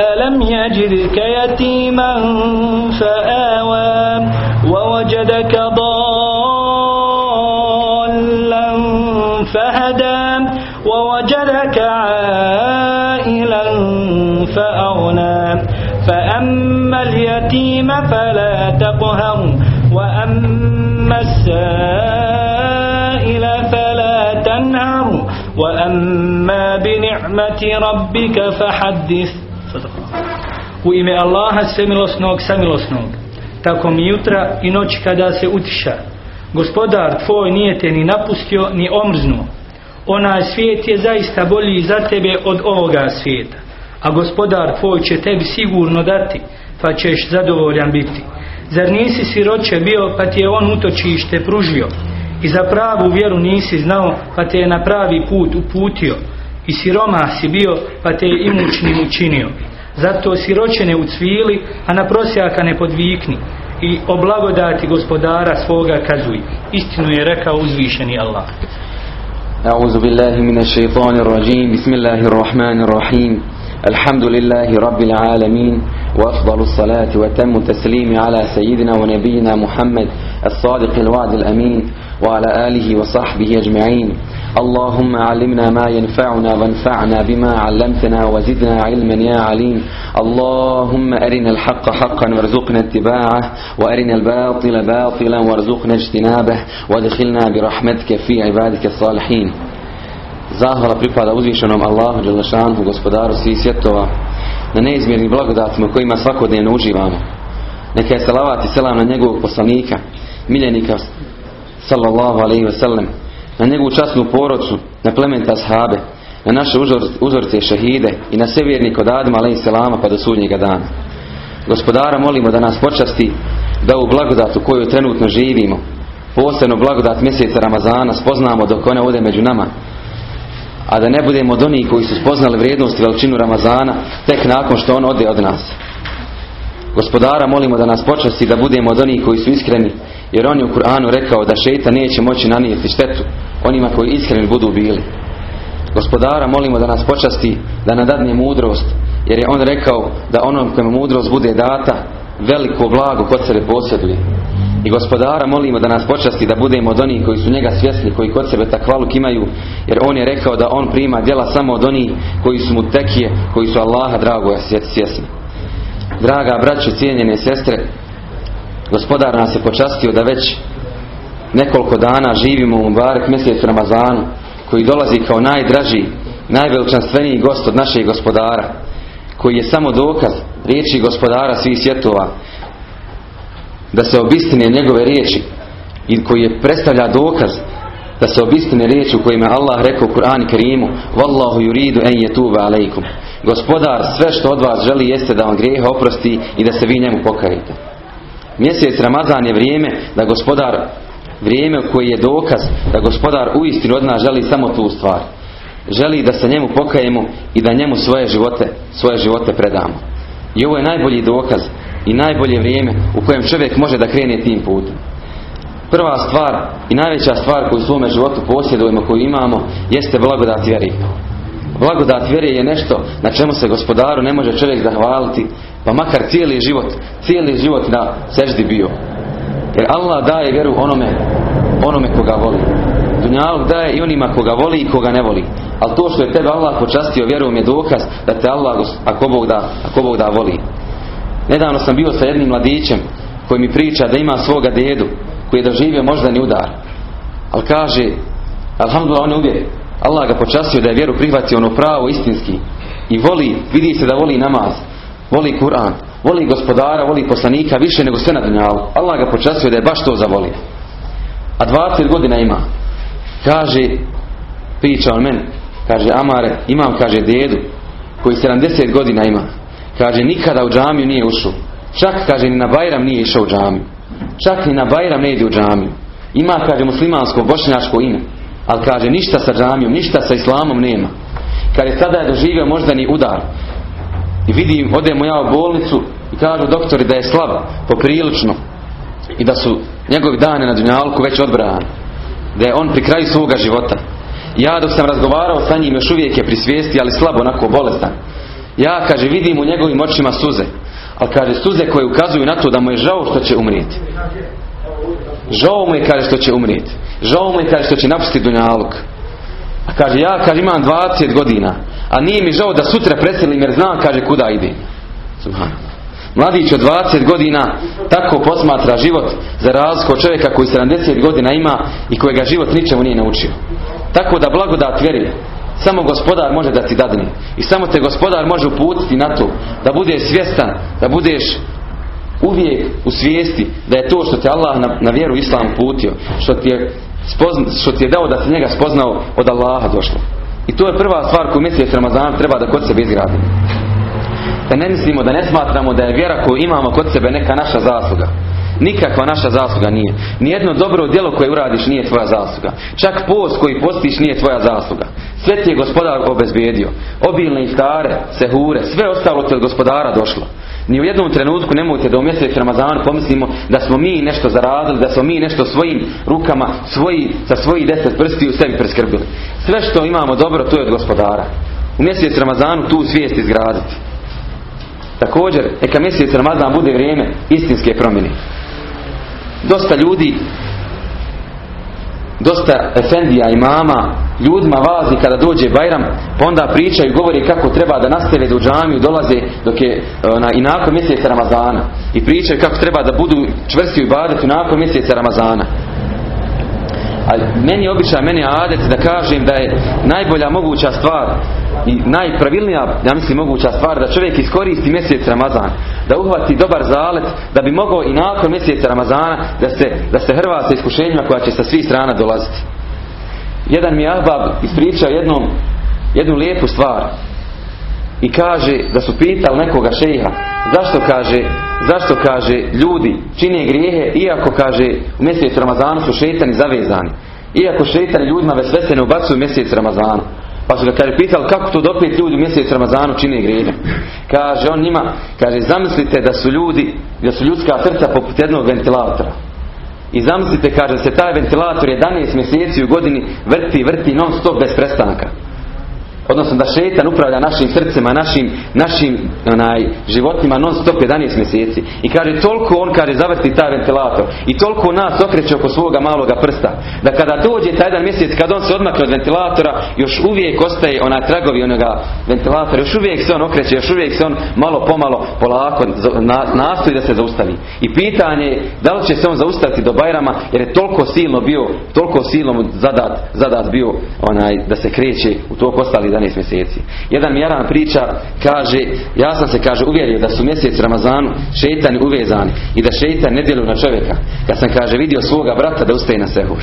ألم يجدك يتيما فآوى ووجدك ضالا فهدى ووجدك عائلا فأغنى فأما اليتيم فلا تقهر وأما السائل فلا تنهر وأما بنعمة ربك فحدث U ime Allaha svemilosnog samilosnog. Tako mi jutra i noć kada se utiša. Gospodar tvoj nije te ni napustio ni omrznuo. Onaj svijet je zaista bolji za tebe od ovoga svijeta. A gospodar tvoj će tebi sigurno dati Pa ćeš zadovoljan biti. Zar nisi siroće bio pa ti je on utočište pružio? I za pravu vjeru nisi znao pa te je na pravi put uputio I siroma si bio pa te je imućnim učinio zato siroće ne ucvili, a na prosjaka ne podvikni. I o blagodati gospodara svoga kazuj. Istinu je rekao uzvišeni Allah. أعوذ بالله من الشيطان الرجيم بسم الله الرحمن الرحيم الحمد لله رب العالمين وأفضل الصلاة وتم التسليم على سيدنا ونبينا محمد الصادق الوعد الأمين وعلى آله وصحبه أجمعين. اللهم علمنا ما ينفعنا وانفعنا بما علمتنا وزدنا علما يا عليم. اللهم أرنا الحق حقا وارزقنا اتباعه وأرنا الباطل باطلا وارزقنا اجتنابه وادخلنا برحمتك في عبادك الصالحين. Zahvala pripada uzvišenom Allahu Đelešanhu, gospodaru svih svjetova, na neizmjernim blagodatima kojima svakodnevno uživamo. Neka je salavat i selam na njegovog poslanika, miljenika sallallahu alaihi sellem, na njegovu časnu porodcu, na plementa sahabe, na naše uzorce šehide i na sve vjernike od Adama alaihi selama pa do sudnjega dana. Gospodara molimo da nas počasti da u blagodatu koju trenutno živimo, posebno blagodat mjeseca Ramazana spoznamo dok ona ode među nama, a da ne budemo od onih koji su spoznali vrijednost i veličinu Ramazana tek nakon što on ode od nas. Gospodara molimo da nas počasti da budemo od onih koji su iskreni jer on je u Kur'anu rekao da šeita neće moći nanijeti štetu onima koji iskreni budu bili. Gospodara molimo da nas počasti da nadadne mudrost jer je on rekao da onom kojemu mudrost bude data veliko blago kod sebe posjeduje. I gospodara molimo da nas počasti da budemo od onih koji su njega svjesni, koji kod sebe takvaluk imaju, jer on je rekao da on prima djela samo od onih koji su mu tekije, koji su Allaha drago svjesni. Draga braćo, cijenjene sestre, gospodar nas je počastio da već nekoliko dana živimo u Mubarek mjesecu Ramazanu, koji dolazi kao najdraži, najveličanstveniji gost od našeg gospodara, koji je samo dokaz riječi gospodara svih svjetova, da se obistine njegove riječi i koji je predstavlja dokaz da se obistine riječi u kojima Allah rekao Kur'an Kerimu Wallahu yuridu en yetuba alejkum Gospodar sve što od vas želi jeste da vam grijehe oprosti i da se vi njemu pokajete. Mjesec Ramazan je vrijeme da gospodar vrijeme koji je dokaz da gospodar uistinu od nas želi samo tu stvar. Želi da se njemu pokajemo i da njemu svoje živote, svoje živote predamo. I ovo je najbolji dokaz i najbolje vrijeme u kojem čovjek može da krene tim putem. Prva stvar i najveća stvar koju u svome životu posjedujemo, koju imamo, jeste blagodat vjeri. Blagodat vjere je nešto na čemu se gospodaru ne može čovjek zahvaliti, pa makar cijeli život, cijeli život na seždi bio. Jer Allah daje vjeru onome, onome koga voli. Dunjalog daje i onima koga voli i koga ne voli. Ali to što je tebe Allah počastio vjerom je dokaz da te Allah, ako Bog da, ako Bog da voli. Nedavno sam bio sa jednim mladićem koji mi priča da ima svoga dedu koji je doživio moždani udar. Ali kaže, alhamdulillah on je uvijek. Allah ga počastio da je vjeru prihvatio ono pravo istinski. I voli, vidi se da voli namaz, voli Kur'an, voli gospodara, voli poslanika više nego sve na dunjalu. Allah ga počastio da je baš to zavolio. A 20 godina ima. Kaže, priča on meni, kaže Amare, imam, kaže dedu, koji 70 godina ima. kaže nikada u džamiju nije ušao. Čak kaže ni na Bajram nije išao u džamiju. Čak ni na Bajram ne ide u džamiju. Ima kaže muslimansko bošnjačko ime. Ali kaže ništa sa džamijom, ništa sa islamom nema. Kad je tada doživio moždani udar. I vidim, odemo ja u bolnicu i kažu doktori da je slab, poprilično. I da su njegovi dane na dunjalku već odbrani. Da je on pri kraju svoga života. Ja dok sam razgovarao sa njim još uvijek je pri svijesti, ali slabo, onako bolestan. Ja, kaže, vidim u njegovim očima suze. Ali kaže, suze koje ukazuju na to da mu je žao što će umrijeti. Žao mu je, kaže, što će umrijeti. Žao mu je, kaže, što će napustiti dunjaluk. A kaže, ja, kaže, imam 20 godina. A nije mi žao da sutra preselim jer znam, kaže, kuda ide. Subhanallah. Mladić od 20 godina tako posmatra život za razliku od čovjeka koji 70 godina ima i kojega život ničemu nije naučio. Tako da blagodat vjeri samo gospodar može da ti dadne. I samo te gospodar može uputiti na to da budeš svjestan, da budeš uvijek u svijesti da je to što te Allah na, na vjeru Islam putio, što ti, je spozna, što ti je dao da se njega spoznao od Allaha došlo. I to je prva stvar koju mjesec Ramazan treba da kod sebe izgradimo. Da ne mislimo, da ne smatramo da je vjera koju imamo kod sebe neka naša zasluga. Nikakva naša zasluga nije. Nijedno dobro djelo koje uradiš nije tvoja zasluga. Čak post koji postiš nije tvoja zasluga. Sve ti je gospodar obezbijedio. Obilne iftare, sehure, sve ostalo ti od gospodara došlo. Ni u jednom trenutku nemojte da u mjesec Ramazan pomislimo da smo mi nešto zaradili, da smo mi nešto svojim rukama, svoji, sa svojih deset prsti u sebi preskrbili. Sve što imamo dobro, to je od gospodara. U mjesec Ramazanu tu svijest izgraditi. Također, neka mjesec Ramazan bude vrijeme istinske promjene. Dosta ljudi, dosta efendija i mama, ljudima vazi kada dođe Bajram, pa onda pričaju i govori kako treba da nastave do džamiju, dolaze dok je ona, i nakon mjeseca Ramazana. I pričaju kako treba da budu čvrsti u ibadetu nakon mjeseca Ramazana. Ali meni je običaj, meni je adet da kažem da je najbolja moguća stvar i najpravilnija, ja mislim, moguća stvar da čovjek iskoristi mjesec Ramazan, da uhvati dobar zalet, da bi mogao i nakon mjeseca Ramazana da se, da se hrva sa iskušenjima koja će sa svih strana dolaziti. Jedan mi Ahbab ispričao jednom, jednu lijepu stvar i kaže da su pitali nekoga šeha zašto kaže zašto kaže ljudi čine grijehe iako kaže u mjesec Ramazanu su šetani zavezani iako šetani ljudima vesve se ne ubacuju mjesec Ramazanu pa su ga kaže pitali kako to dopet ljudi u mjesec Ramazanu čine grijehe kaže on njima kaže zamislite da su ljudi da su ljudska srca poput jednog ventilatora. I zamislite kaže se taj ventilator 11 mjeseci u godini vrti vrti non stop bez prestanka odnosno da šetan upravlja našim srcima, našim, našim onaj, životima non stop 11 mjeseci. I kaže toliko on kaže zavrti taj ventilator i toliko nas okreće oko svoga maloga prsta. Da kada dođe taj jedan mjesec, kada on se odmakne od ventilatora, još uvijek ostaje onaj tragovi onoga ventilatora, još uvijek se on okreće, još uvijek se on malo pomalo polako nastoji da se zaustavi. I pitanje je da li će se on zaustaviti do Bajrama jer je toliko silno bio, toliko silno zadat, zadat bio onaj da se kreće u tog ostali 11 mjeseci. Jedan jaran priča, kaže, ja sam se, kaže, uvjerio da su mjesec Ramazanu šeitani uvezani i da šeitan ne djeluju na čovjeka. Kad sam, kaže, vidio svoga brata da ustaje na sehur.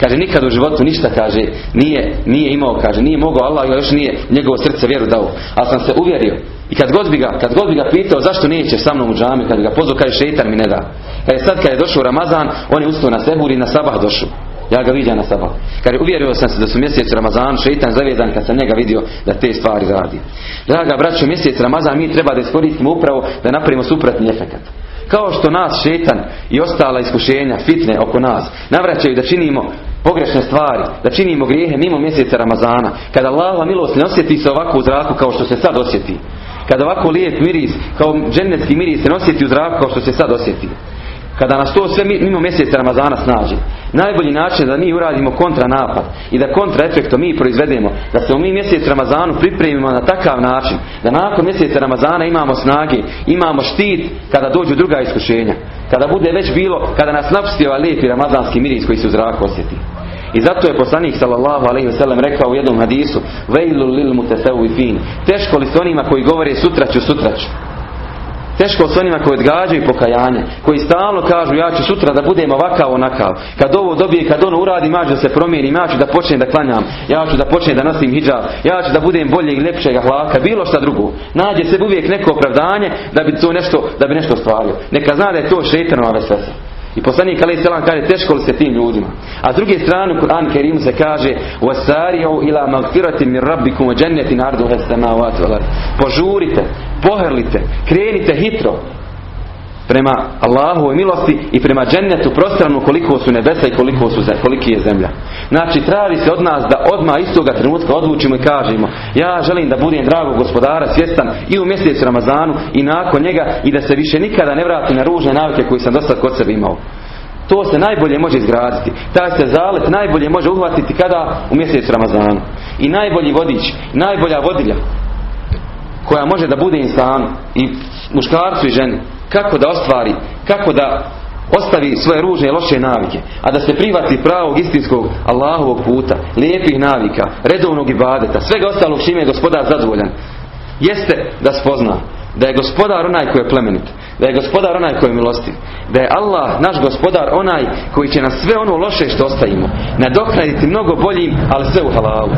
Kaže, nikad u životu ništa, kaže, nije, nije imao, kaže, nije mogao, Allah još nije njegovo srce vjeru dao. Ali sam se uvjerio. I kad god bi ga, kad god bi ga pitao zašto neće sa mnom u džami, kad bi ga pozvao, kaže, šeitan mi ne da. Kad je sad, kad je došao Ramazan, on je ustao na sehur i na sabah došao. Ja ga vidio na sabah. Kaže, uvjerio sam se da su mjesec Ramazan, šeitan zavezan kad sam njega vidio da te stvari radi. Draga braćo, mjesec Ramazan mi treba da iskoristimo upravo da napravimo suprotni efekat. Kao što nas šetan i ostala iskušenja, fitne oko nas, navraćaju da činimo pogrešne stvari, da činimo grijehe mimo mjeseca Ramazana. Kada Allahova milost ne osjeti se ovako u zraku kao što se sad osjeti. Kada ovako lijep miris, kao dženecki miris se ne osjeti u zraku kao što se sad osjeti kada nas to sve mimo mjeseca Ramazana snaži. Najbolji način da mi uradimo kontra napad i da kontra efekto mi proizvedemo, da se u mi mjesec Ramazanu pripremimo na takav način, da nakon mjeseca Ramazana imamo snage, imamo štit kada dođu druga iskušenja. Kada bude već bilo, kada nas napusti ovaj lijepi ramazanski miris koji se u zraku osjeti. I zato je poslanik sallallahu alejhi ve sellem rekao u jednom hadisu: "Vejlu lil mutasawwifin." Teško li s onima koji govore sutra ću sutra ću. Teško s onima koji odgađaju pokajanje, koji stalno kažu ja ću sutra da budem ovakav onakav. Kad ovo dobije, kad ono uradi, ja da se promijeni, ja ću da počnem da klanjam, ja ću da počnem da nosim hijab, ja ću da budem bolje i lepšeg hlaka, bilo šta drugo. Nađe se uvijek neko opravdanje da bi to nešto, da bi nešto stvario. Neka zna da je to šetanova vesvesa. I poslanik Ali Selam kaže teško li se tim ljudima. A s druge strane u Kur'an Kerimu se kaže وَسَارِيَوْ إِلَا مَغْفِرَةٍ مِنْ رَبِّكُمْ وَجَنَّةٍ عَرْضُهَ السَّمَاوَاتُ وَالْأَرْضُ Požurite, pohrlite, krenite hitro prema Allahu milosti i prema džennetu prostranu koliko su nebesa i koliko su koliki je zemlja. Znači traži se od nas da odmah istoga trenutka odlučimo i kažemo ja želim da budem dragog gospodara svjestan i u mjesecu Ramazanu i nakon njega i da se više nikada ne vrati na ružne navike koje sam dosta kod sebe imao. To se najbolje može izgraditi. Taj se zalet najbolje može uhvatiti kada u mjesecu Ramazanu. I najbolji vodič, najbolja vodilja koja može da bude insan i muškarcu i ženi kako da ostvari, kako da ostavi svoje ružne loše navike, a da se privati pravog istinskog Allahovog puta, lijepih navika, redovnog ibadeta, svega ostalog čime je gospodar zadovoljan, jeste da spozna da je gospodar onaj koji je plemenit, da je gospodar onaj koji je milostiv, da je Allah, naš gospodar, onaj koji će na sve ono loše što ostavimo nadoknaditi mnogo boljim, ali sve u halalu.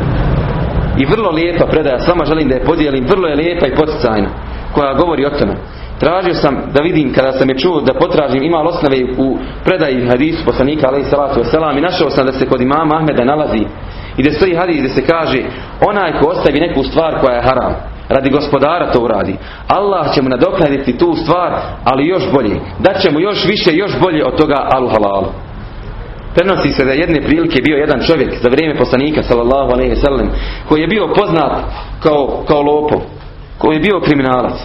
I vrlo lijepa predaja, s vama želim da je podijelim, vrlo je lijepa i poticajna, koja govori o tome Tražio sam da vidim kada sam je čuo da potražim ima osnove u predaji hadisu poslanika alaihi salatu wasalam i našao sam da se kod imama Ahmeda nalazi i da stoji hadis gdje se kaže onaj ko ostavi neku stvar koja je haram radi gospodara to uradi. Allah će mu nadoknaditi tu stvar ali još bolje. Dat će mu još više još bolje od toga alu halalu prenosi se da jedne prilike bio jedan čovjek za vrijeme poslanika sallallahu alaihi sallam koji je bio poznat kao, kao lopov koji je bio kriminalac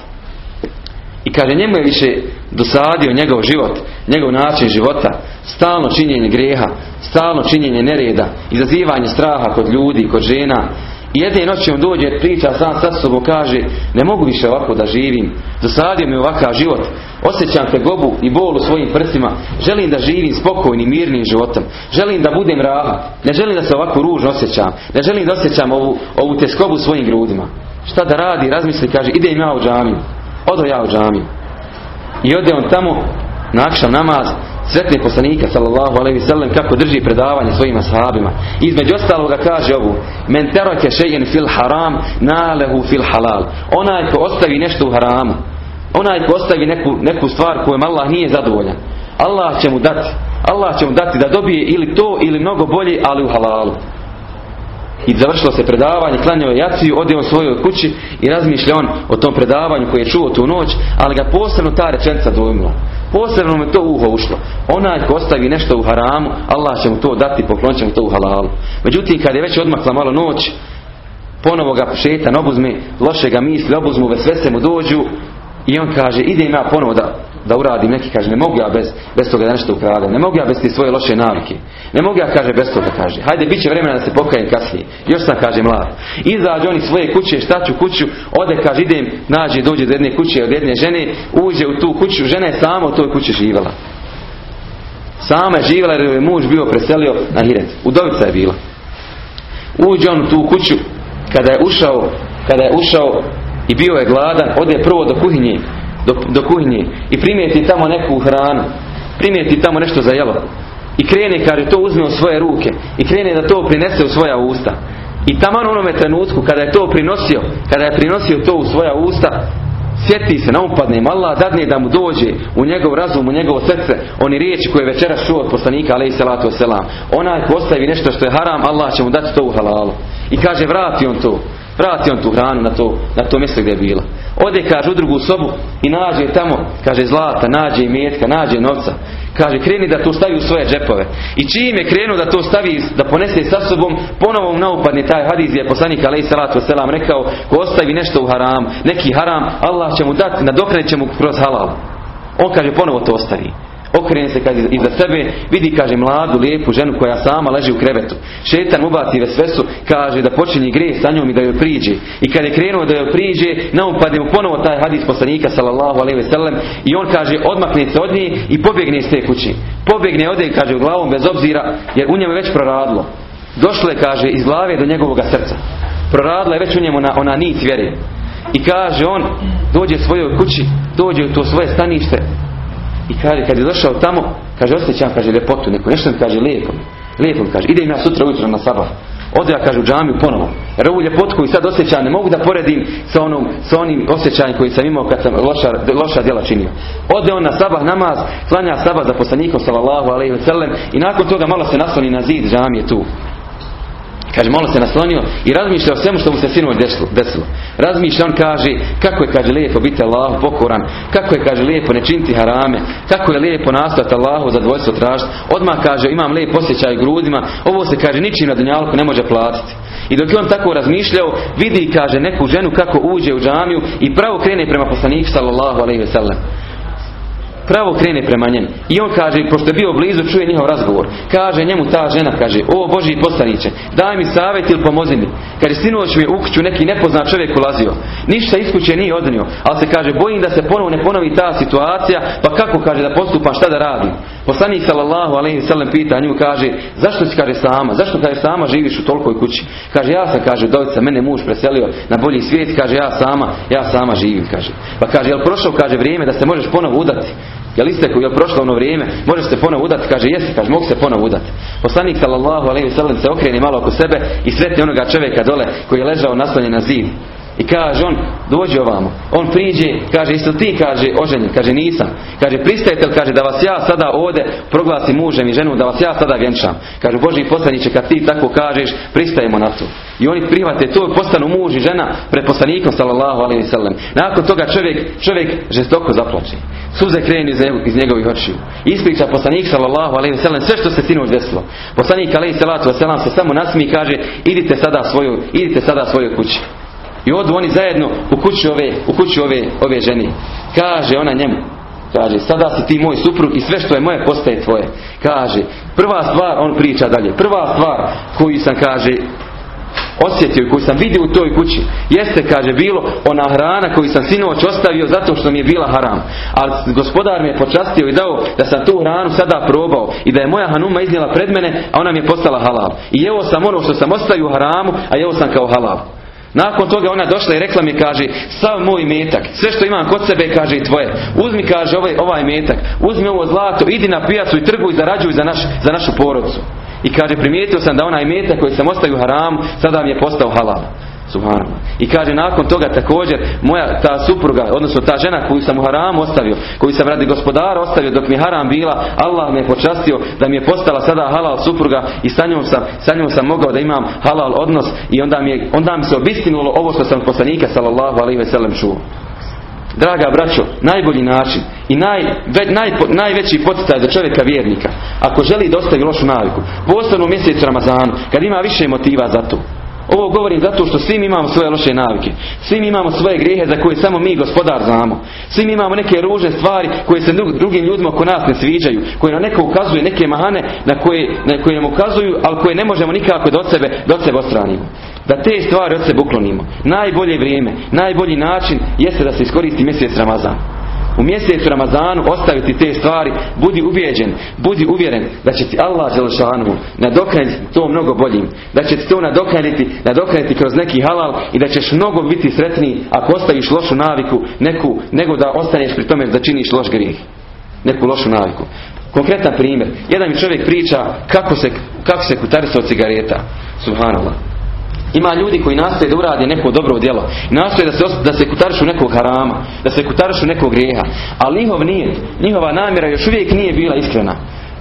kaže njemu je više dosadio njegov život, njegov način života, stalno činjenje grijeha, stalno činjenje nereda, izazivanje straha kod ljudi, kod žena. I jedne noći on dođe, priča sam sa sobom, kaže ne mogu više ovako da živim, dosadio mi ovakav život, osjećam tegobu i bol u svojim prsima, želim da živim spokojnim, mirnim životom, želim da budem rahat, ne želim da se ovako ružno osjećam, ne želim da osjećam ovu, ovu teskobu svojim grudima. Šta da radi, razmisli, kaže idem ja u džamiju. Odo ja u džamiju. I ode on tamo na namaz, sretne poslanika sallallahu alaihi sallam kako drži predavanje svojim ashabima. Između ostaloga kaže ovu Men terake šejen fil haram nalehu fil halal. Onaj ko ostavi nešto u haramu. Onaj ko ostavi neku, neku stvar kojom Allah nije zadovoljan. Allah će mu dati. Allah će mu dati da dobije ili to ili mnogo bolje ali u halalu i završilo se predavanje, klanjao je jaciju, ode on svojoj kući i razmišlja on o tom predavanju koje je čuo tu noć, ali ga posebno ta rečenica dojmila. Posebno mu to uho ušlo. Onaj ko ostavi nešto u haramu, Allah će mu to dati, poklonit će mu to u halalu. Međutim, kad je već odmakla malo noć, ponovo ga šetan obuzme, loše ga misli, obuzmu, se mu dođu i on kaže, idem ja ponovo da da uradim neki, kaže, ne mogu ja bez, bez toga da nešto ukradem, ne mogu ja bez ti svoje loše navike, ne mogu ja, kaže, bez toga, kaže, hajde, bit će vremena da se pokajem kasnije, još sam, kaže, mlad. Izađe oni svoje kuće, šta ću kuću, ode, kaže, idem, nađe, dođe do jedne kuće, od jedne žene, uđe u tu kuću, žena je sama u toj kući živala. Sama je živala jer je muž bio preselio na Hiret. Udovica je bila. Uđe on u tu kuću, kada je ušao, kada je ušao i bio je gladan, ode prvo do kuhinje, do, do kuhinje i primijeti tamo neku hranu, primijeti tamo nešto za jelo i krene, kaže, to uzme u svoje ruke i krene da to prinese u svoja usta. I tamo u onome trenutku kada je to prinosio, kada je prinosio to u svoja usta, sjeti se, naupadne im Allah dadne da mu dođe u njegov razum, u njegovo srce, oni riječi koje je večeras čuo od poslanika alaih salatu wasalam. Onaj postavi nešto što je haram, Allah će mu dati to u halalu. I kaže vrati on to. Vrati on tu hranu na to, na to mjesto gdje je bila. Ode, kaže, u drugu sobu i nađe tamo, kaže, zlata, nađe metka, nađe novca. Kaže, kreni da to stavi u svoje džepove. I čim je krenuo da to stavi, da ponese sa sobom, ponovo naupadni taj hadis je poslanik alaih salatu wasalam rekao, ko ostavi nešto u haram, neki haram, Allah će mu dati, nadokrenit će mu kroz halal. On kaže, ponovo to ostavi okrene se kaže iza sebe, vidi kaže mladu, lijepu ženu koja sama leži u krevetu. Šetan ubaci vesvesu, kaže da počinje grijeh sa njom i da joj priđe. I kad je krenuo da joj priđe, naupadne mu ponovo taj hadis poslanika sallallahu alejhi ve sellem i on kaže odmakne se od nje i pobjegne iz te kući. Pobjegne ode kaže glavom bez obzira jer u njemu je već proradilo. Došlo je kaže iz glave do njegovog srca. Proradila je već u njemu ona, ona nit vjere. I kaže on, dođe svojoj kući, dođe u to svoje stanište i kaže, kad je došao tamo, kaže, osjećam, kaže, ljepotu neku, nešto mi kaže, lijepo, lijepo mi kaže, idem ja sutra ujutro na sabah. Ode ja, kaže, u džamiju ponovo. Jer ovu ljepotu koju sad osjećam, ne mogu da poredim sa, onom, sa onim osjećajem koji sam imao kad sam loša, loša djela činio. Ode on na sabah namaz, klanja sabah za poslanikom, sallallahu alaihi wa sallam, i nakon toga malo se nasloni na zid džamije tu. Kaže, malo se naslonio i razmišlja o svemu što mu se sinoć desilo. Razmišlja, on kaže, kako je, kaže, lijepo biti Allah pokoran, kako je, kaže, lijepo ne činiti harame, kako je lijepo nastojati Allahu za dvojstvo tražiti. Odmah kaže, imam lijep osjećaj grudima, ovo se, kaže, ničim na dunjalku ne može platiti. I dok je on tako razmišljao, vidi, kaže, neku ženu kako uđe u džamiju i pravo krene prema poslaniku, sallallahu alaihi ve sellem pravo krene prema njemu. I on kaže, pošto je bio blizu, čuje njihov razgovor. Kaže njemu ta žena, kaže, o Boži poslaniće, daj mi savjet ili pomozi mi. Kaže, sinoć mi je u kuću neki nepoznat čovjek ulazio. Ništa iz kuće nije odnio, ali se kaže, bojim da se ponovo ne ponovi ta situacija, pa kako kaže da postupam, šta da radim. Poslanik sallallahu alejhi ve sellem pita nju kaže zašto si kaže sama zašto kaže sama živiš u tolikoj kući kaže ja sam kaže dovica mene muž preselio na bolji svijet kaže ja sama ja sama živim kaže pa kaže jel prošlo kaže vrijeme da se možeš ponovo udati Jel isteklo, jel prošlo ono vrijeme, možeš se ponovo udati, kaže jesi, kaže mogu se ponovo udati. Poslanik sallallahu alejhi ve sellem se okrene malo oko sebe i sretne onoga čovjeka dole koji je ležao naslonjen na zid. I kaže on, dođi ovamo. On priđe, kaže, isto ti, kaže, oženjen. Kaže, nisam. Kaže, pristajete li, kaže, da vas ja sada ovdje proglasi mužem i ženom, da vas ja sada vjenčam. Kaže, Boži poslaniće, kad ti tako kažeš, pristajemo na to. I oni prihvate to, postanu muž i žena pred poslanikom, sallallahu alaihi sallam. Nakon toga čovjek, čovjek žestoko zaplače. Suze krenu iz njegovih očiju. Ispriča poslanik, sallallahu alaihi sallam, sve što se sinoć desilo. Poslanik, alaihi sallatu wasallam, se samo nasmi i kaže, idite sada svoju, idite sada svojoj kući. I odu oni zajedno u kuću ove, u kuću ove, ove ženi. Kaže ona njemu. Kaže, sada si ti moj suprug i sve što je moje postaje tvoje. Kaže, prva stvar, on priča dalje, prva stvar koju sam, kaže, osjetio i koju sam vidio u toj kući, jeste, kaže, bilo ona hrana koju sam sinoć ostavio zato što mi je bila haram. Ali gospodar mi je počastio i dao da sam tu hranu sada probao i da je moja hanuma iznijela pred mene, a ona mi je postala halal. I evo sam ono što sam ostavio haramu, a evo sam kao halal. Nakon toga ona došla i rekla mi, kaže, sav moj metak, sve što imam kod sebe, kaže i tvoje. Uzmi, kaže, ovaj, ovaj metak, uzmi ovo zlato, idi na pijacu i trguj, zarađuj za, naš, za našu porodcu. I kaže, primijetio sam da onaj metak koji sam ostavio haram, sada mi je postao halal. Subhanallah. I kaže nakon toga također moja ta supruga, odnosno ta žena koju sam u haramu ostavio, koju sam radi gospodara ostavio dok mi haram bila, Allah me je počastio da mi je postala sada halal supruga i sa njom sam, sa njom sam mogao da imam halal odnos i onda mi, je, onda mi se obistinulo ovo što sam poslanika sallallahu alaihi ve sellem čuo. Draga braćo, najbolji način i naj, naj, najveći poticaj za čovjeka vjernika, ako želi da ostavi lošu naviku, posebno u mjesecu Ramazanu, kad ima više motiva za to, ovo govorim zato što svi imamo svoje loše navike. Svi imamo svoje grijehe za koje samo mi gospodar znamo. Svi imamo neke ružne stvari koje se drugim ljudima oko nas ne sviđaju. Koje nam neko ukazuje, neke mahane na koje, na koje nam ukazuju, ali koje ne možemo nikako do sebe, do sebe ostranimo. Da te stvari od sebe uklonimo. Najbolje vrijeme, najbolji način jeste da se iskoristi mjesec Ramazan u mjesecu Ramazanu ostaviti te stvari, budi ubijeđen, budi uvjeren da će ti Allah Želešanu nadoknaditi to mnogo boljim, da će ti to nadoknaditi, nadoknaditi kroz neki halal i da ćeš mnogo biti sretniji ako ostaviš lošu naviku neku, nego da ostaneš pri tome da činiš loš grijeh. Neku lošu naviku. Konkretan primjer. Jedan mi čovjek priča kako se, kako se kutarisao cigareta. Subhanallah. Ima ljudi koji nastoje da urade neko dobro djelo. Nastoje da se, da se kutarišu nekog harama. Da se kutarišu nekog grijeha. Ali njihov nije. Njihova namjera još uvijek nije bila iskrena.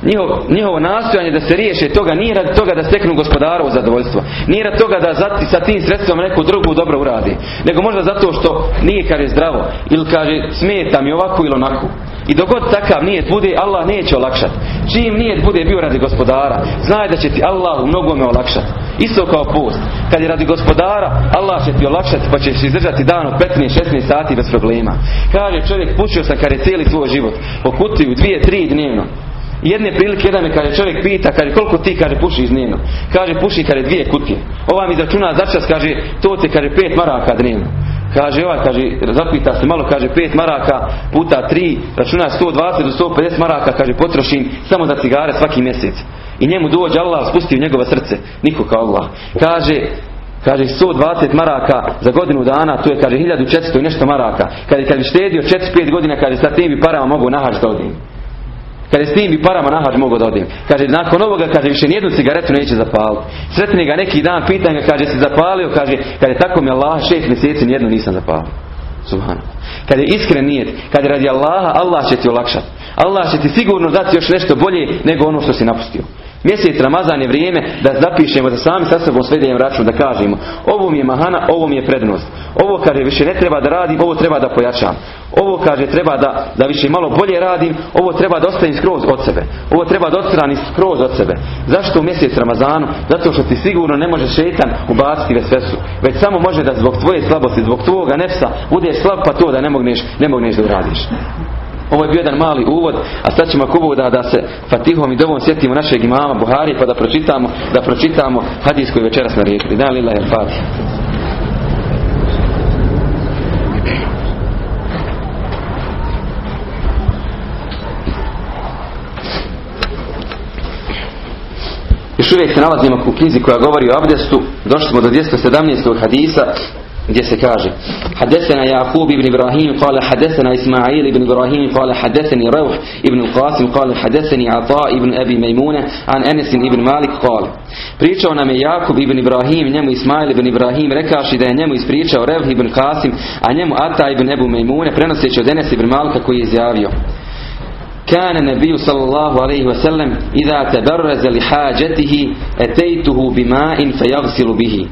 Njihov, njihovo nastojanje da se riješe toga nije radi toga da steknu gospodarovo zadovoljstvo. Nije radi toga da zati, sa tim sredstvom neku drugu dobro uradi. Nego možda zato što nije kaže zdravo. Ili kaže smeta mi ovako ili onako. I dogod takav nijet bude, Allah neće olakšati. Čim nijet bude bio radi gospodara, znaj da će ti Allah u mnogome olakšati. Isto kao post. Kad je radi gospodara, Allah će ti olakšati pa ćeš izdržati dan od 15-16 sati bez problema. Kaže čovjek, pušio sam kada je cijeli svoj život. Po kutiju, dvije, tri dnevno. Jedne prilike jedan me kaže čovjek pita, kaže koliko ti kaže puši dnevno. Kaže puši kaže dvije kutije. Ova mi začuna začas kaže to te kaže pet maraka dnevno. Kaže ovaj, kaže, zapita se malo, kaže pet maraka puta tri, računa 120 do 150 maraka, kaže potrošim samo za cigare svaki mjesec. I njemu dođe Allah spusti u njegova srce, niko kao Allah. Kaže, Kaže 120 maraka za godinu dana, to je kaže 1400 i nešto maraka. Kaže kad bi štedio 4-5 godina, kaže sa tim bi parama mogu nahač da odim. Kaže s tim bi parama nahač mogu da odim. Kaže nakon ovoga, kaže više nijednu cigaretu neće zapaliti. Sretni ga neki dan, pitan ga, kaže si zapalio, kaže, kaže tako mi Allah šest mjeseci nijednu nisam zapalio. Subhano. Kad je iskren nijet, kad je radi Allaha, Allah će ti olakšati. Allah će ti sigurno dati još nešto bolje nego ono što si napustio. Mjesec Ramazan je vrijeme da zapišemo, da sami sa sobom svedejem račun, da kažemo ovo mi je mahana, ovo mi je prednost. Ovo kaže više ne treba da radim, ovo treba da pojačam. Ovo kaže treba da, da više malo bolje radim, ovo treba da ostavim skroz od sebe. Ovo treba da odstranim skroz od sebe. Zašto u mjesec Ramazanu? Zato što ti sigurno ne može šetan ubaciti vesvesu. Već samo može da zbog tvoje slabosti, zbog tvoga nefsa budeš slab pa to da ne mogneš, ne mogneš da uradiš. Ovo je bio jedan mali uvod, a sad ćemo ako da, da se Fatihom i dovom sjetimo našeg imama Buhari pa da pročitamo, da pročitamo hadis koji večeras narijekli. Da lila je Fatih. Još uvijek se nalazimo u knjizi koja govori o abdestu. Došli smo do 217. hadisa gdje se kaže حدثنا يعقوب بن إبراهيم قال حدثنا إسماعيل بن إبراهيم قال حدثني روح ابن القاسم قال حدثني عطاء بن أبي ميمونة عن أنس بن مالك قال. Pričao nam je Jakub ibn Ibrahim, njemu Ismail ibn Ibrahim, rekaši da je njemu ispričao Revh ibn Kasim, a njemu Ata ibn Ebu Mejmune, prenoseći od Enes ibn Malika koji je izjavio. كان النبي صلى الله عليه وسلم إذا تبرز لحاجته أتيته بماء فيغسل به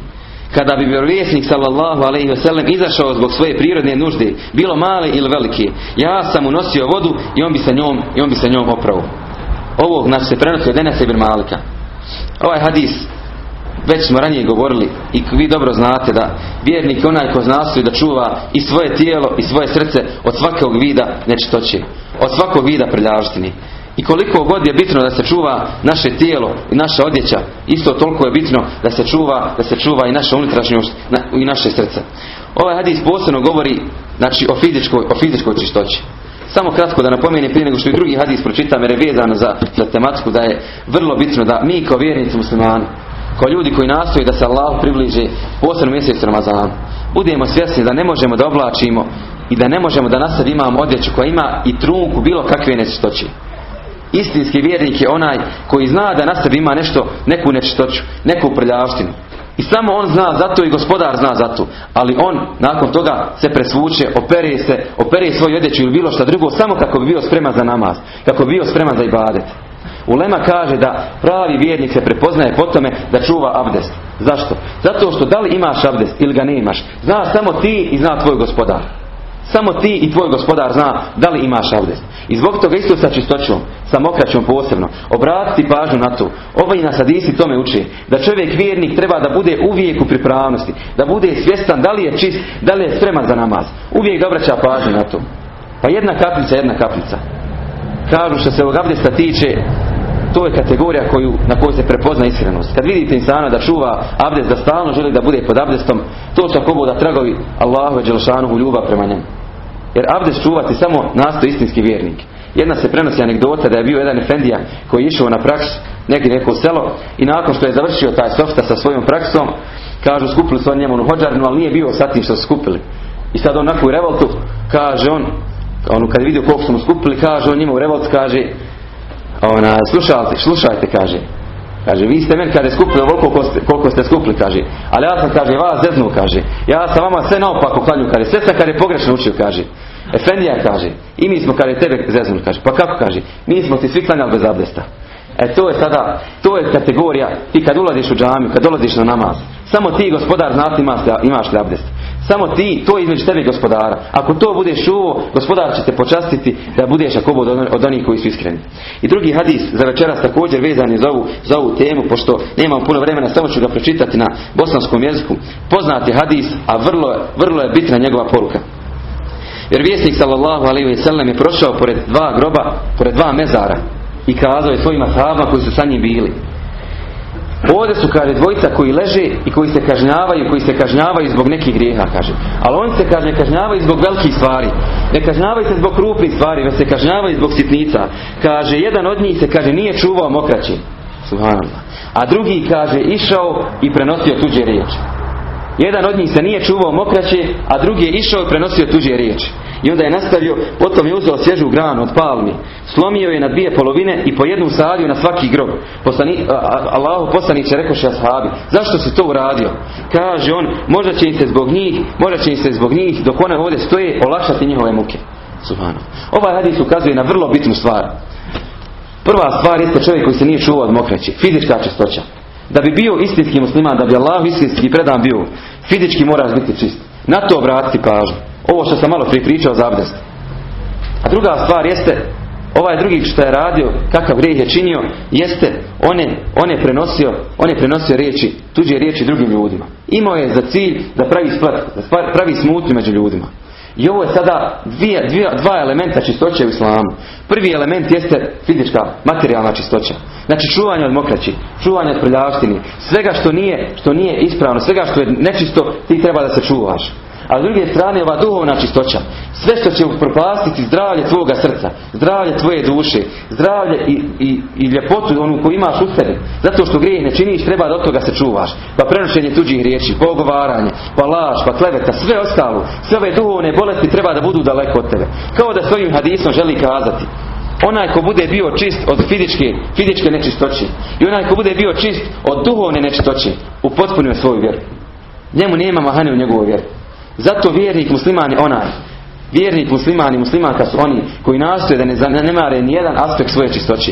kada bi vjerovjesnik sallallahu alejhi ve sellem izašao zbog svoje prirodne nužde, bilo male ili velike, ja sam mu nosio vodu i on bi sa njom i on bi sa njom oprao. Ovog nas se prenosi od Enesa ibn Malika. Ovaj hadis već smo ranije govorili i vi dobro znate da vjernik je onaj ko nastoji da čuva i svoje tijelo i svoje srce od svakog vida nečistoće, od svakog vida prljavštine. I koliko god je bitno da se čuva naše tijelo i naša odjeća, isto toliko je bitno da se čuva, da se čuva i naša unutrašnjost i naše srce. Ovaj hadis posebno govori znači, o fizičkoj, o fizičkoj čistoći. Samo kratko da napomenem prije nego što i drugi hadis pročitam jer je vezano za, za tematiku da je vrlo bitno da mi kao vjernici muslimani, kao ljudi koji nastoji da se Allah približe posebno mjesec Ramazan, budemo svjesni da ne možemo da oblačimo i da ne možemo da nas imamo odjeću koja ima i trunku bilo kakve nečistoće. Istinski vjernik je onaj koji zna da na sebi ima nešto, neku nečistoću, neku prljavštinu. I samo on zna za to i gospodar zna za to. Ali on nakon toga se presvuče, opere se, opere svoju odjeću ili bilo što drugo samo kako bi bio spreman za namaz. Kako bi bio spreman za ibadet. Ulema kaže da pravi vjernik se prepoznaje po tome da čuva abdest. Zašto? Zato što da li imaš abdest ili ga nemaš, zna samo ti i zna tvoj gospodar. Samo ti i tvoj gospodar zna da li imaš abdest. I zbog toga isto sa čistoćom, sa mokraćom posebno, obratiti pažnju na to. Ovaj nas hadisi tome uči. Da čovjek vjernik treba da bude uvijek u pripravnosti. Da bude svjestan da li je čist, da li je spreman za namaz. Uvijek da obraća pažnju na to. Pa jedna kaplica, jedna kaplica. Kažu što se ovog abdesta tiče, to je kategorija koju, na kojoj se prepozna iskrenost. Kad vidite insana da čuva abdest, da stalno želi da bude pod abdestom, to su ako da tragovi Allahu i u ljubav prema njemu. Jer abdest čuvati samo nasto istinski vjernik. Jedna se prenosi anegdota da je bio jedan efendija koji je išao na praksu neki neko selo i nakon što je završio taj softa sa svojom praksom kažu skupili su on njemu hođarnu ali nije bio sa tim što su skupili. I sad on nakon u revoltu kaže on ono kad je vidio koliko su mu skupili kaže on njima u revolt kaže ona, slušajte, slušajte kaže Kaže, vi ste meni, kaže, skupili ovoliko koliko koliko ste skupili, kaže. Ali ja sam, kaže, vas zeznu, kaže. Ja sam vama sve naopako klanju, kaže. Sve sam, kaže, pogrešno učio, kaže. Efendija, kaže. I mi smo, kaže, tebe zeznuli, kaže. Pa kako, kaže. Mi smo ti svi klanjali bez abdesta. E to je sada, to je kategorija, ti kad ulaziš u džamiju, kad dolaziš na namaz, samo ti gospodar znati imaš, imaš li abdest. Samo ti, to je između tebi gospodara. Ako to budeš uvo, gospodar će te počastiti da budeš ako od, od onih koji su iskreni. I drugi hadis za večeras također vezan je za ovu, za ovu temu, pošto nemam puno vremena, samo ću ga pročitati na bosanskom jeziku. Poznat je hadis, a vrlo, vrlo je bitna njegova poruka. Jer vjesnik sallallahu alaihi sallam je prošao pored dva groba, pored dva mezara i kazao je svojima sahabama koji su sa njim bili. Ovdje su, kaže, dvojica koji leže i koji se kažnjavaju, koji se kažnjavaju zbog nekih grijeha, kaže. Ali oni se, kaže, ne kažnjavaju zbog velikih stvari. Ne kažnjavaju se zbog krupnih stvari, već se kažnjavaju zbog sitnica. Kaže, jedan od njih se, kaže, nije čuvao mokraći. Subhanallah. A drugi, kaže, išao i prenosio tuđe riječi. Jedan od njih se nije čuvao mokraće, a drugi je išao i prenosio tuđe riječi. I onda je nastavio, potom je uzeo svježu granu od palmi, slomio je na dvije polovine i po jednu sadio na svaki grob. Poslani, Allahu poslaniće rekoše ashabi, zašto si to uradio? Kaže on, možda će im se zbog njih, možda će im se zbog njih, dok one ovdje stoje, olakšati njihove muke. Subhano. Ovaj hadis ukazuje na vrlo bitnu stvar. Prva stvar jeste čovjek koji se nije čuvao od mokraće, fizička čistoća. Da bi bio istinski musliman, da bi Allah istinski predan bio, fizički moraš biti čist. Na to obratiti pažnju. Ovo što sam malo prije pričao za abdest. A druga stvar jeste, ovaj drugi što je radio, kakav grijeh je činio, jeste on je, on je prenosio, on je prenosio riječi, tuđe riječi drugim ljudima. Imao je za cilj da pravi splat, da pravi smutnju među ljudima. I ovo je sada dvije, dvije, dva elementa čistoće u islamu. Prvi element jeste fizička, materijalna čistoća. Znači čuvanje od mokraći, čuvanje od prljavštini, svega što nije, što nije ispravno, svega što je nečisto, ti treba da se čuvaš. A s druge strane ova duhovna čistoća. Sve što će upropastiti zdravlje tvoga srca, zdravlje tvoje duše, zdravlje i, i, i ljepotu onu koju imaš u sebi. Zato što grijeh ne činiš, treba da od toga se čuvaš. Pa prenošenje tuđih riječi, pogovaranje, pa laž, pa kleveta, sve ostalo. Sve ove duhovne bolesti treba da budu daleko od tebe. Kao da svojim hadisom želi kazati. Onaj ko bude bio čist od fizičke, fizičke nečistoće i onaj ko bude bio čist od duhovne nečistoće, upotpunio svoju vjeru. Njemu nema mahane u njegovoj vjeri. Zato vjernik musliman je onaj. Vjernik musliman i muslimanka su oni koji nastoje da ne zanemare nijedan aspekt svoje čistoće.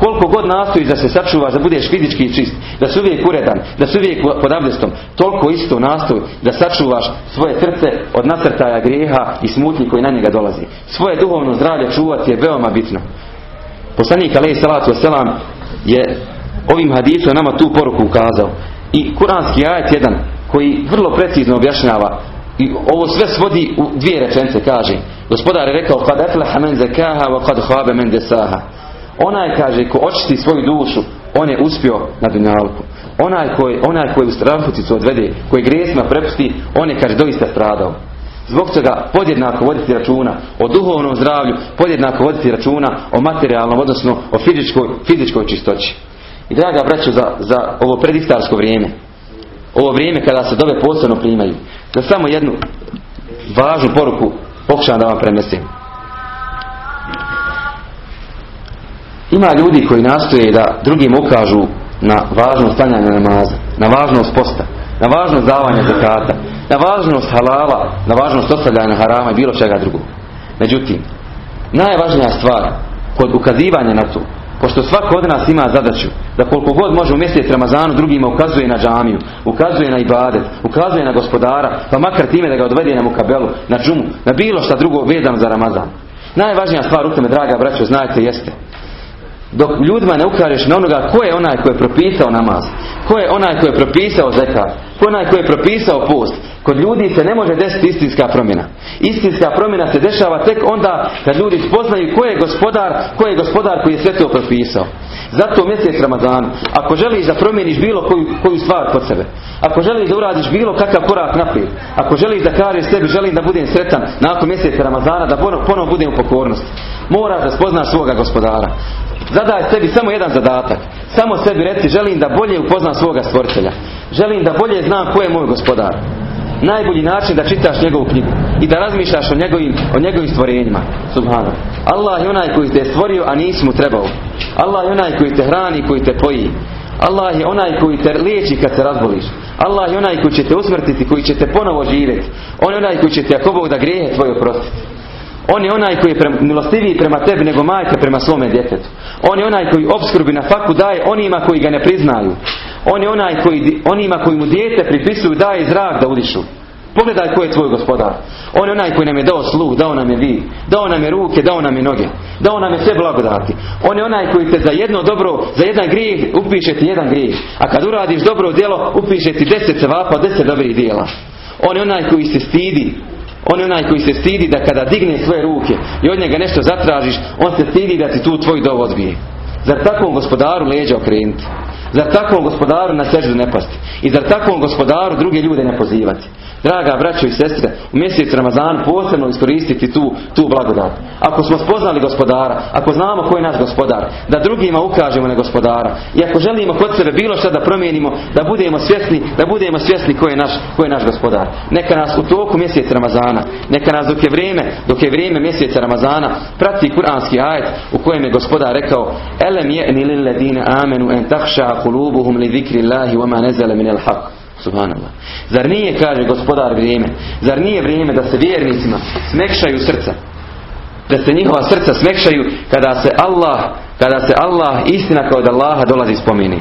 Koliko god nastojiš da se sačuvaš, da budeš fizički čist, da si uvijek uredan, da si uvijek pod abdestom, toliko isto nastoj da sačuvaš svoje srce od nasrtaja grijeha i smutnji koji na njega dolazi. Svoje duhovno zdravlje čuvati je veoma bitno. Poslanik alaih salatu wasalam je ovim hadisom nama tu poruku ukazao. I kuranski ajet jedan koji vrlo precizno objašnjava i ovo sve svodi u dvije rečence, kaže. Gospodar je rekao, kad aflaha men zakaha wa kad khaba men desaha. Onaj kaže, ko očisti svoju dušu, on je uspio na dunjalku. Onaj koji, onaj koji u strahuticu odvede, koji grijesima prepusti, on je, kaže, doista stradao. Zbog toga podjednako voditi računa o duhovnom zdravlju, podjednako voditi računa o materijalnom, odnosno o fizičkoj, fizičkoj čistoći. I draga braćo, za, za ovo prediftarsko vrijeme, ovo vrijeme kada se dove posebno primaju, da samo jednu važnu poruku pokušam da vam prenesim. Ima ljudi koji nastoje da drugim ukažu na važnost stanjanja namaza, na važnost posta, na važnost davanja zakata, na važnost halala, na važnost ostavljanja harama i bilo čega drugog. Međutim, najvažnija stvar kod ukazivanja na to Pošto svako od nas ima zadaću da koliko god može u mjesec Ramazanu drugima ukazuje na džamiju, ukazuje na ibadet, ukazuje na gospodara, pa makar time da ga odvede na mukabelu, na džumu, na bilo šta drugo vezano za Ramazan. Najvažnija stvar u tome, draga braćo, znajte, jeste dok ljudima ne ukažeš na onoga ko je onaj koji je propisao namaz, ko je onaj koji je propisao zekat, ko je onaj koji je propisao post, kod ljudi se ne može desiti istinska promjena. Istinska promjena se dešava tek onda kad ljudi spoznaju ko je gospodar, ko je gospodar koji je sve to propisao. Zato mjesec Ramazanu, ako želiš da promijeniš bilo koju, koju stvar kod sebe, ako želiš da uradiš bilo kakav korak naprijed, ako želiš da kažeš sebi želim da budem sretan nakon mjeseca Ramazana, da ponovo budem u pokornosti, moraš da spoznaš svoga gospodara. Zadaj sebi samo jedan zadatak. Samo sebi reci želim da bolje upoznam svoga stvoritelja. Želim da bolje znam ko je moj gospodar. Najbolji način da čitaš njegovu knjigu i da razmišljaš o njegovim, o njegovim stvorenjima. Subhano. Allah je onaj koji te je stvorio, a nisi mu trebao. Allah je onaj koji te hrani, koji te poji. Allah je onaj koji te liječi kad se razboliš. Allah je onaj koji će te usmrtiti, koji će te ponovo živjeti. On je onaj koji će te ako Bog da grijehe tvoje oprostiti. On je onaj koji je pre, milostiviji prema tebi nego majka prema svome djetetu. On je onaj koji obskrbi na faku daje onima koji ga ne priznaju. On je onaj koji onima koji mu dijete pripisuju daje zrak da udišu. Pogledaj ko je tvoj gospodar. On je onaj koji nam je dao sluh, dao nam je vid, dao nam je ruke, dao nam je noge, dao nam je sve blagodati. On je onaj koji te za jedno dobro, za jedan grijeh upiše ti jedan grijeh. A kad uradiš dobro djelo, upiše ti deset cevapa, deset dobrih dijela. On je onaj koji se stidi on je onaj koji se stidi da kada digne svoje ruke i od njega nešto zatražiš, on se stidi da ti tu tvoj dov odbije. Zar takvom gospodaru leđa okrenuti? Zar takvom gospodaru na seždu ne pasti? I zar takvom gospodaru druge ljude ne pozivati? Draga braćo i sestre, u mjesecu Ramazanu posebno iskoristiti tu, tu blagodat. Ako smo spoznali gospodara, ako znamo ko je naš gospodar, da drugima ukažemo na gospodara. I ako želimo kod sebe bilo što da promijenimo, da budemo svjesni, da budemo svjesni ko je naš, ko je naš gospodar. Neka nas u toku mjeseca Ramazana, neka nas dok je vrijeme, dok je vrijeme mjeseca Ramazana, prati kuranski ajet u kojem je gospodar rekao: "Elem je'ni lil ladina amenu en tahša kulubuhum li zikri Allahi wa ma nazala min al-haq." Subhanallah. Zar nije, kaže gospodar, vrijeme? Zar nije vrijeme da se vjernicima smekšaju srca? Da se njihova srca smekšaju kada se Allah, kada se Allah, istina kao od Allaha dolazi spomeni.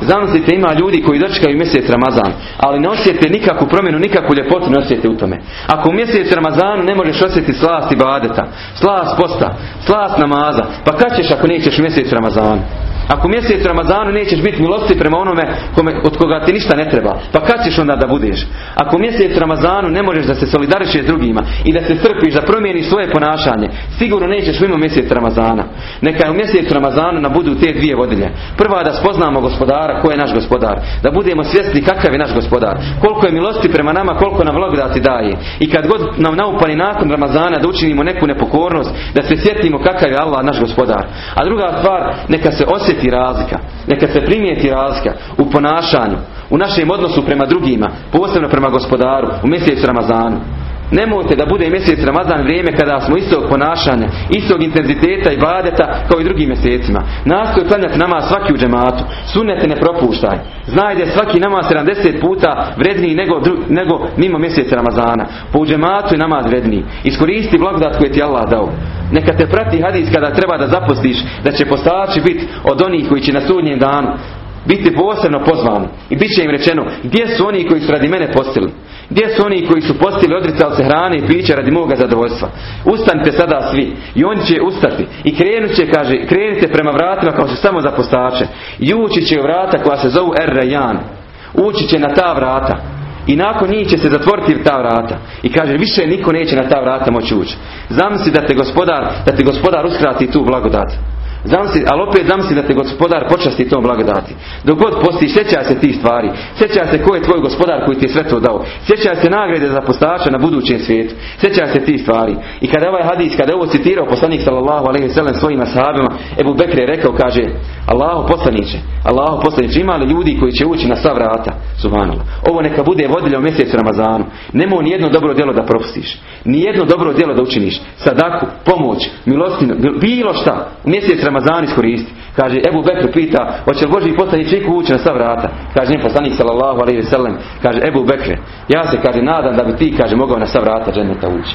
Zamislite ima ljudi koji dočekaju mjesec Ramazan, ali ne osjete nikakvu promjenu, nikakvu ljepotu ne osjete u tome. Ako u mjesec Ramazanu ne možeš osjetiti slast i badeta, slast posta, slast namaza, pa kad ćeš ako nećeš mjesec Ramazanu? Ako mjesec Ramazanu nećeš biti milosti prema onome kome, od koga ti ništa ne treba, pa kad ćeš onda da budeš? Ako mjesec Ramazanu ne možeš da se solidarišeš s drugima i da se strpiš, da promijeniš svoje ponašanje, sigurno nećeš mimo mjesec Ramazana. Neka u mjesec Ramazanu na budu te dvije vodilje. Prva da spoznamo gospodara, ko je naš gospodar. Da budemo svjesni kakav je naš gospodar. Koliko je milosti prema nama, koliko nam blagodati daje. I kad god nam naupani nakon Ramazana da učinimo neku nepokornost, da se sjetimo kakav je Allah naš gospodar. A druga stvar, neka se osjeti osjeti razlika, neka se primijeti razlika u ponašanju, u našem odnosu prema drugima, posebno prema gospodaru, u mjesecu Ramazanu. Nemojte da bude mjesec Ramazan vrijeme kada smo istog ponašanja, istog intenziteta i badeta kao i drugim mjesecima. Nastoj klanjati nama svaki u džematu. Sunnete ne propuštaj. Znaj da je svaki nama 70 puta vredniji nego, nego mimo mjeseca Ramazana. Po u džematu je namaz vredniji. Iskoristi blagodat koje ti Allah dao. Neka te prati hadis kada treba da zapostiš da će postači biti od onih koji će na sudnjem danu biti posebno pozvani. I bit će im rečeno gdje su oni koji su radi mene postili. Gdje su oni koji su postili odricali se hrane i pića radi moga zadovoljstva? Ustanite sada svi. I oni će ustati. I krenut će, kaže, krenite prema vratima kao se samo za postače. I ući će u vrata koja se zovu Er Ući će na ta vrata. I nakon njih će se zatvoriti ta vrata. I kaže, više niko neće na ta vrata moći ući. Zamisli da te gospodar, da te gospodar uskrati tu blagodat. Zamisli, ali opet zamisli da te gospodar počasti tom blagodati. Dok god postiš, sjeća se tih stvari. Sjeća se ko je tvoj gospodar koji ti je sve to dao. Sjeća se nagrade za postača na budućem svijetu. Sjeća se tih stvari. I kada ovaj hadis, kada je ovo citirao poslanik sallallahu alaihi sallam svojim ashabima, Ebu Bekr je rekao, kaže, Allahu poslaniće, Allahu poslaniće, ima li ljudi koji će ući na sva vrata? Subhanallah. Ovo neka bude vodilja u mjesecu Ramazanu. Nemoj ni jedno dobro djelo da propustiš. Ni jedno dobro djelo da učiniš. Sadaku, pomoć, milostinu, bilo šta. U mjesec Ramazan iskoristi. Kaže, Ebu Bekr pita, hoće li Boži poslanik čiku ući na sva vrata? Kaže, njem poslanik sallallahu alaihi sallam, kaže, Ebu Bekr, ja se, kaže, nadam da bi ti, kaže, mogao na sva vrata dženeta ući.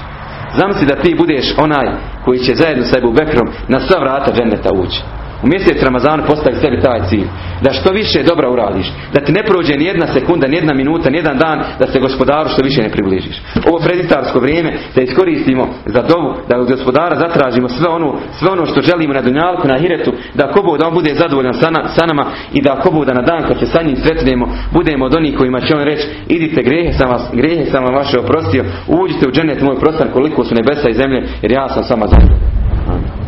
Zamisli da ti budeš onaj koji će zajedno sa Ebu Bekrom na sva vrata dženeta ući. U mjesec Ramazanu postavi sebi taj cilj. Da što više dobra uradiš. Da ti ne prođe ni jedna sekunda, ni jedna minuta, ni jedan dan da se gospodaru što više ne približiš. Ovo preditarsko vrijeme da iskoristimo za dovu, da od gospodara zatražimo sve ono, sve ono što želimo na Dunjalku, na Hiretu, da ko da on bude zadovoljan sa, nama i da ko da na dan kad se sa njim sretnemo, budemo od onih kojima će on reći idite grehe sam vas, grehe sam vam vaše oprostio, uđite u dženet moj prostor koliko su nebesa i zemlje jer ja sam sama zadovoljan.